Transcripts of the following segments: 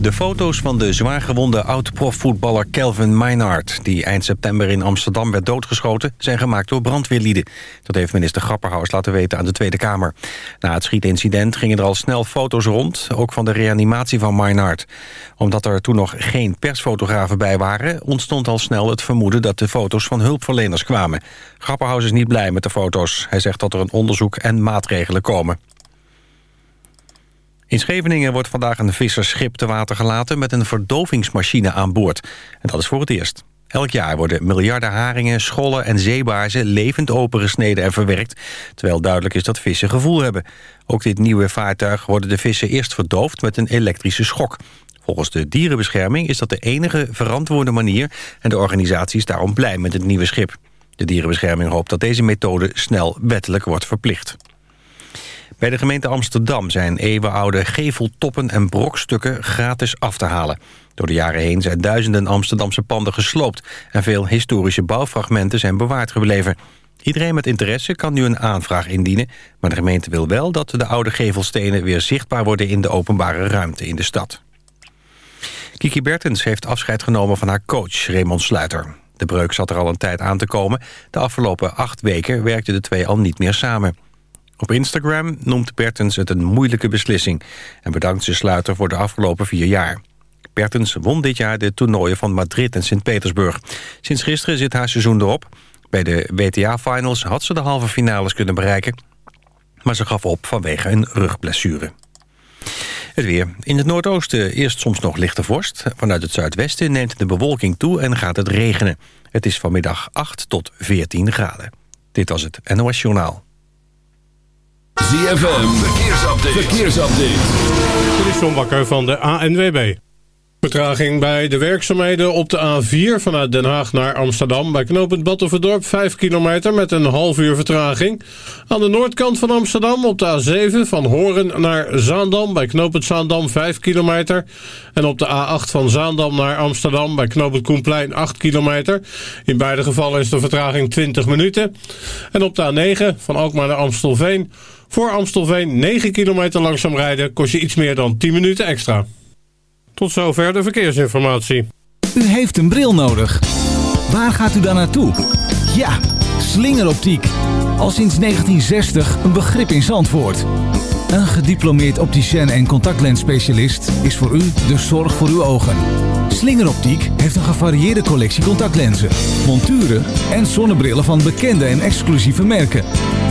De foto's van de zwaargewonde oud-profvoetballer Kelvin Meinhardt... die eind september in Amsterdam werd doodgeschoten... zijn gemaakt door brandweerlieden. Dat heeft minister Grapperhaus laten weten aan de Tweede Kamer. Na het schietincident gingen er al snel foto's rond... ook van de reanimatie van Meinhardt. Omdat er toen nog geen persfotografen bij waren... ontstond al snel het vermoeden dat de foto's van hulpverleners kwamen. Grapperhaus is niet blij met de foto's. Hij zegt dat er een onderzoek en maatregelen komen. In Scheveningen wordt vandaag een visserschip te water gelaten... met een verdovingsmachine aan boord. En dat is voor het eerst. Elk jaar worden miljarden haringen, schollen en zeebaarzen... levend opengesneden en verwerkt... terwijl duidelijk is dat vissen gevoel hebben. Ook dit nieuwe vaartuig worden de vissen eerst verdoofd... met een elektrische schok. Volgens de dierenbescherming is dat de enige verantwoorde manier... en de organisatie is daarom blij met het nieuwe schip. De dierenbescherming hoopt dat deze methode snel wettelijk wordt verplicht. Bij de gemeente Amsterdam zijn eeuwenoude geveltoppen en brokstukken gratis af te halen. Door de jaren heen zijn duizenden Amsterdamse panden gesloopt... en veel historische bouwfragmenten zijn bewaard gebleven. Iedereen met interesse kan nu een aanvraag indienen... maar de gemeente wil wel dat de oude gevelstenen weer zichtbaar worden... in de openbare ruimte in de stad. Kiki Bertens heeft afscheid genomen van haar coach Raymond Sluiter. De breuk zat er al een tijd aan te komen. De afgelopen acht weken werkten de twee al niet meer samen. Op Instagram noemt Bertens het een moeilijke beslissing... en bedankt ze Sluiter voor de afgelopen vier jaar. Bertens won dit jaar de toernooien van Madrid en Sint-Petersburg. Sinds gisteren zit haar seizoen erop. Bij de WTA-finals had ze de halve finales kunnen bereiken... maar ze gaf op vanwege een rugblessure. Het weer. In het noordoosten eerst soms nog lichte vorst. Vanuit het zuidwesten neemt de bewolking toe en gaat het regenen. Het is vanmiddag 8 tot 14 graden. Dit was het NOS Journaal. ZFM, verkeersupdate. verkeersupdate. Dit is John Bakker van de ANWB. Vertraging bij de werkzaamheden op de A4 vanuit Den Haag naar Amsterdam. Bij knooppunt Battenverdorp 5 kilometer met een half uur vertraging. Aan de noordkant van Amsterdam op de A7 van Horen naar Zaandam. Bij knooppunt Zaandam 5 kilometer. En op de A8 van Zaandam naar Amsterdam bij knooppunt Koenplein 8 kilometer. In beide gevallen is de vertraging 20 minuten. En op de A9 van Alkmaar naar Amstelveen... Voor Amstelveen 9 kilometer langzaam rijden kost je iets meer dan 10 minuten extra. Tot zover de verkeersinformatie. U heeft een bril nodig. Waar gaat u dan naartoe? Ja, slingeroptiek. Al sinds 1960 een begrip in Zandvoort. Een gediplomeerd opticien en contactlensspecialist is voor u de zorg voor uw ogen. Slingeroptiek heeft een gevarieerde collectie contactlenzen, monturen en zonnebrillen van bekende en exclusieve merken.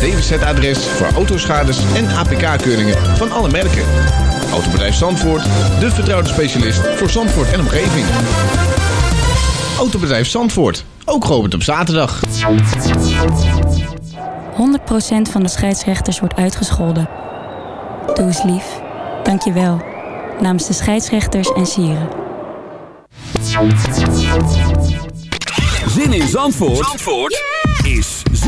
DWZ-adres voor autoschades en APK-keuringen van alle merken. Autobedrijf Zandvoort, de vertrouwde specialist voor Zandvoort en omgeving. Autobedrijf Zandvoort, ook geopend op zaterdag. 100% van de scheidsrechters wordt uitgescholden. Doe eens lief. Dank je wel. Namens de scheidsrechters en sieren. Zin in Zandvoort, Zandvoort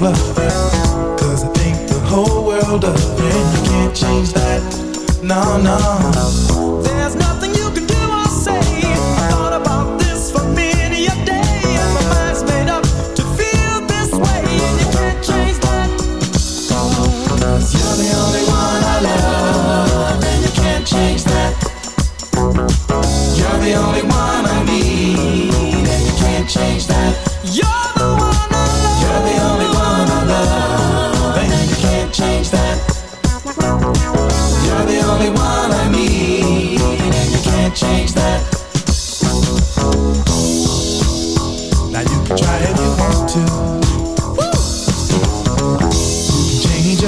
love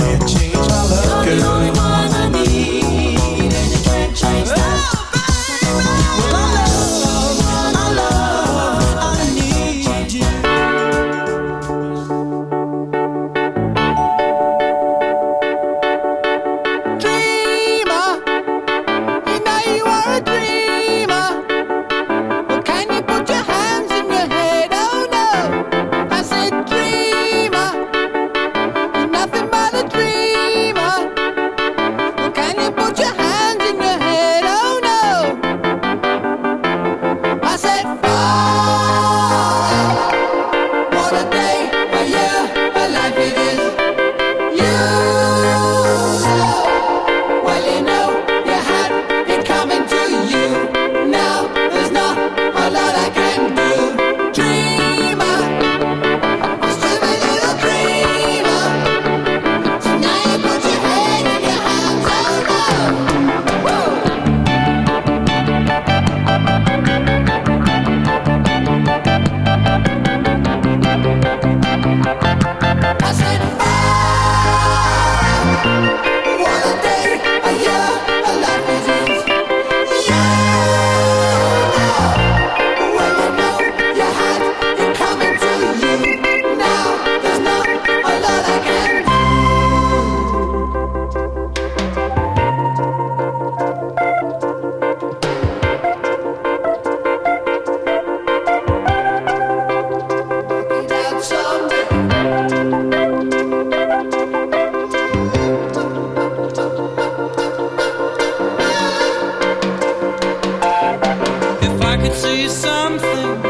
get. could see something.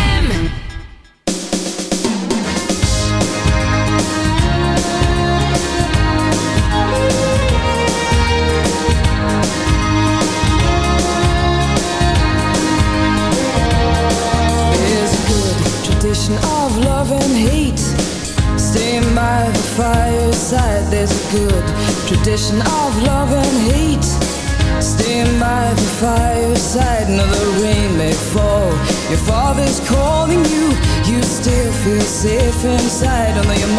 left inside on the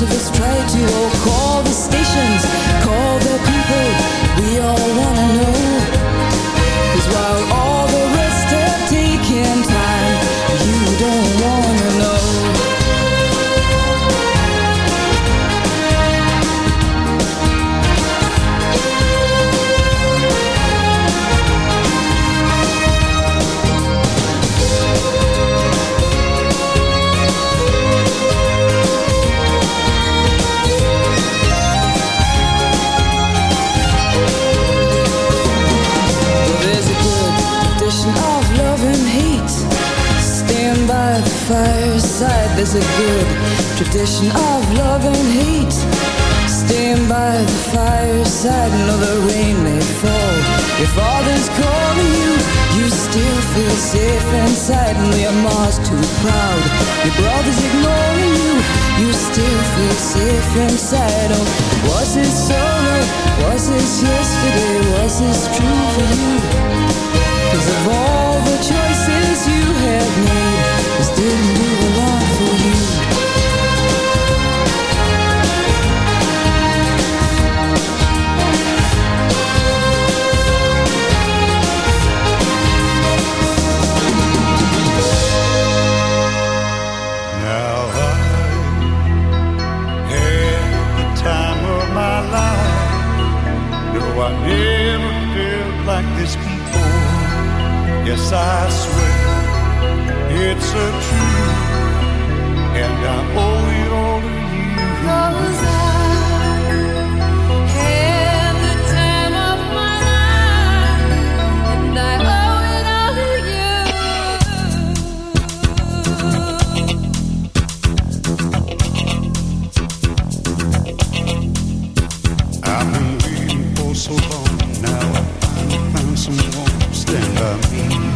to this trade you tradition of love and hate Staying by the fireside and the rain may fall Your father's calling you, you still feel safe inside And your mom's too proud, your brother's ignoring you You still feel safe inside Oh, was it summer? Was this yesterday? Was this true for you? Cause of all Yes, I swear it's a truth, and I owe it all to you. Cause I so long. Now I finally found someone to stand by me.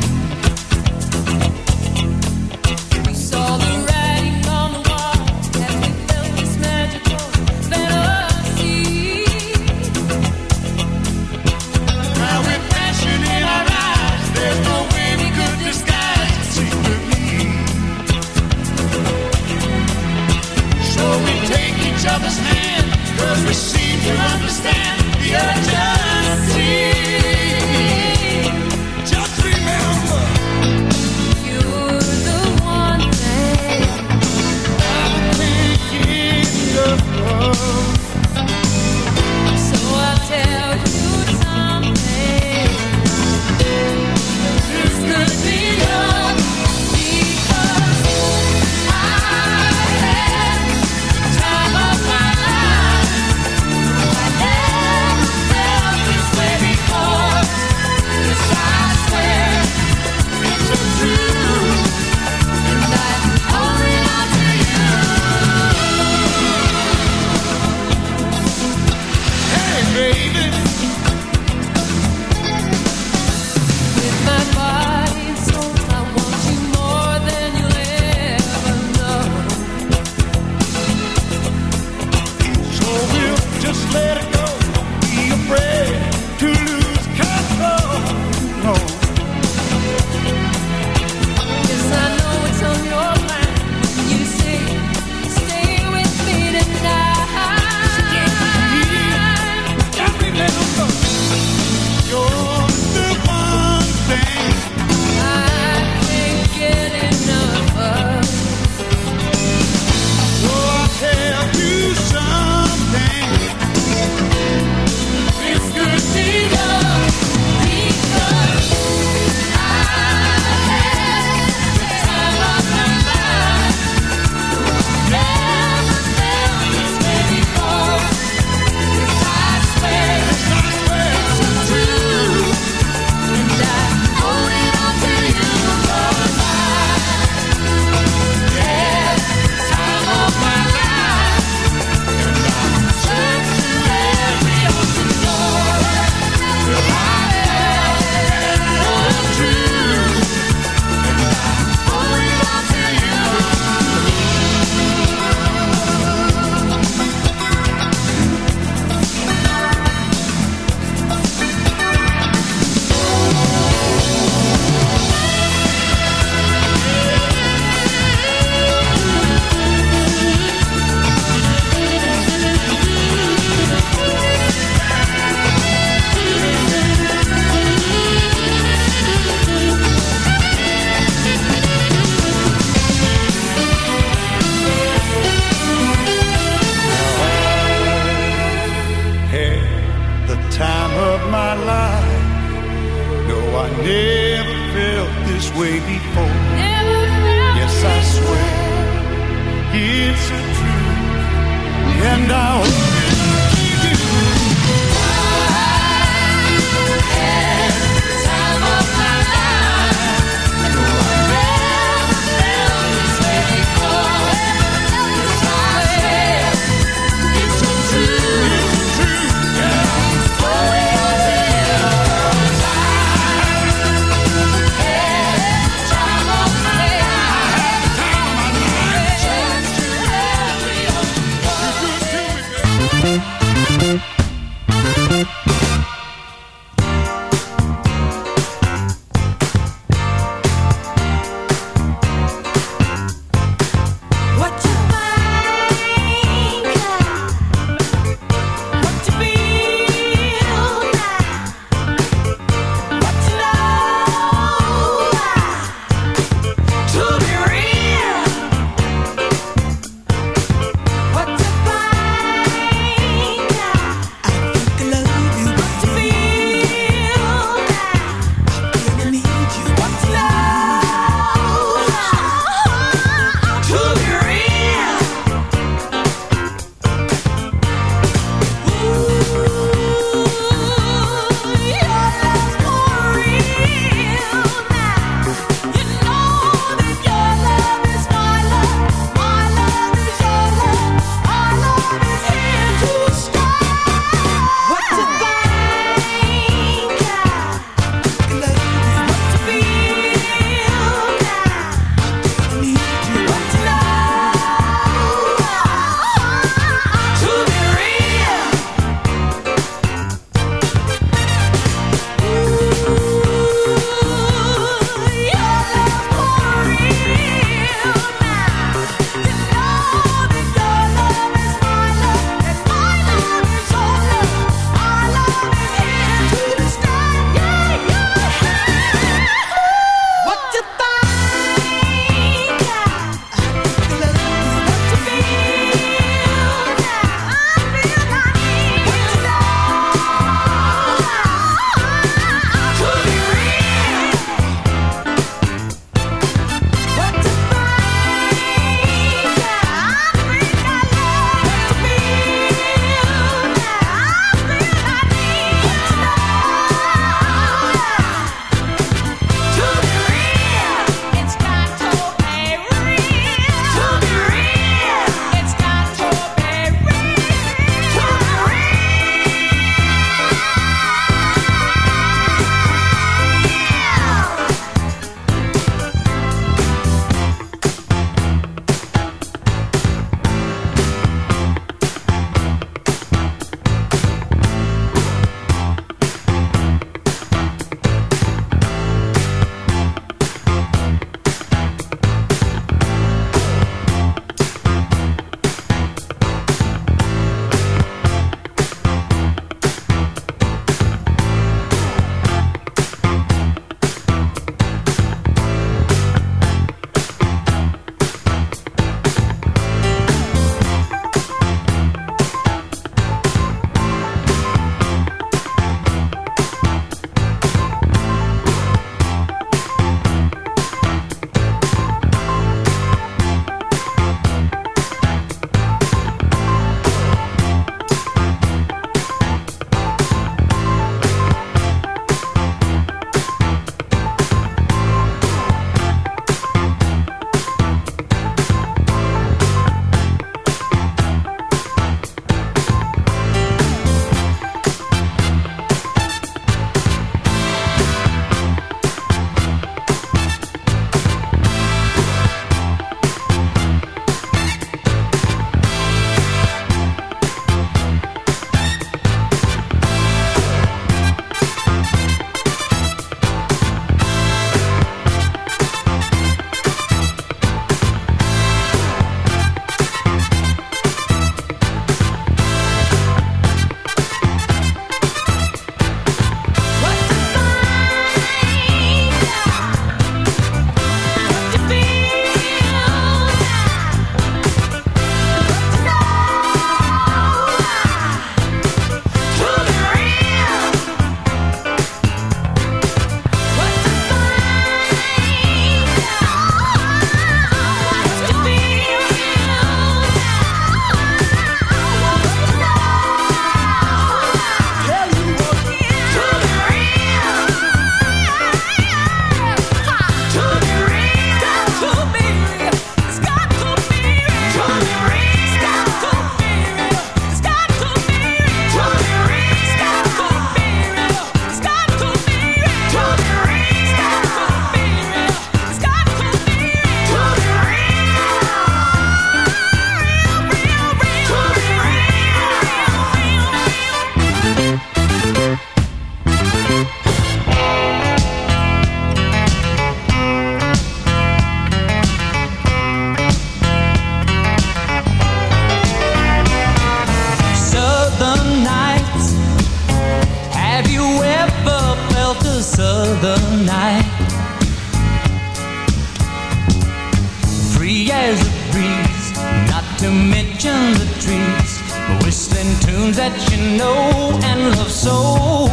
that you know and love so.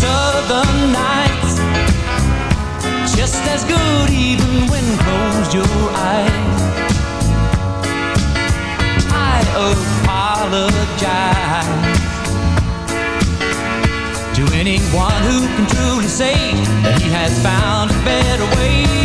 Southern nights Just as good even when closed your eyes. I apologize To anyone who can truly say That he has found a better way.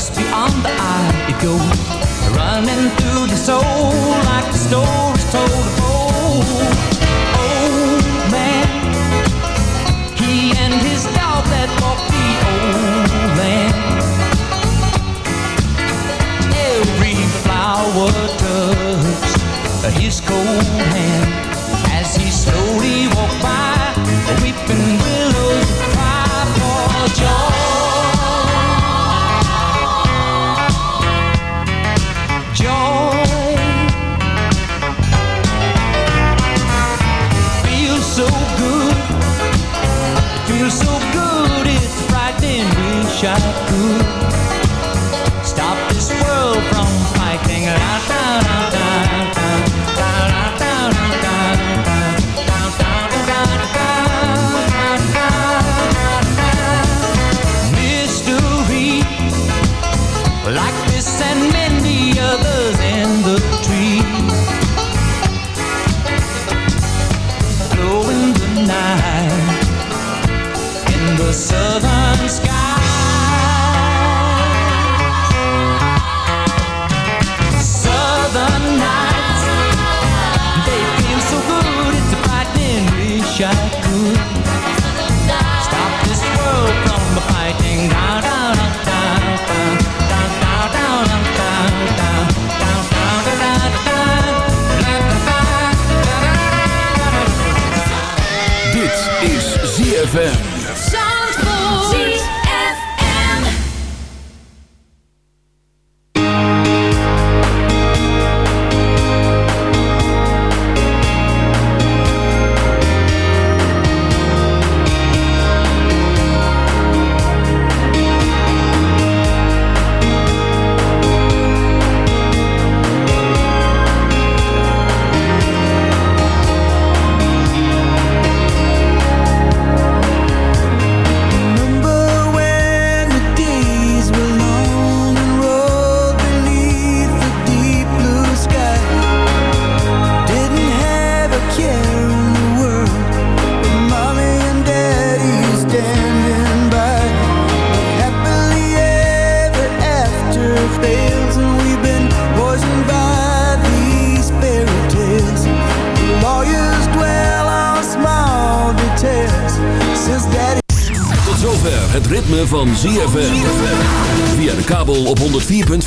just beyond the eye. It goes, running through the soul like the stories told.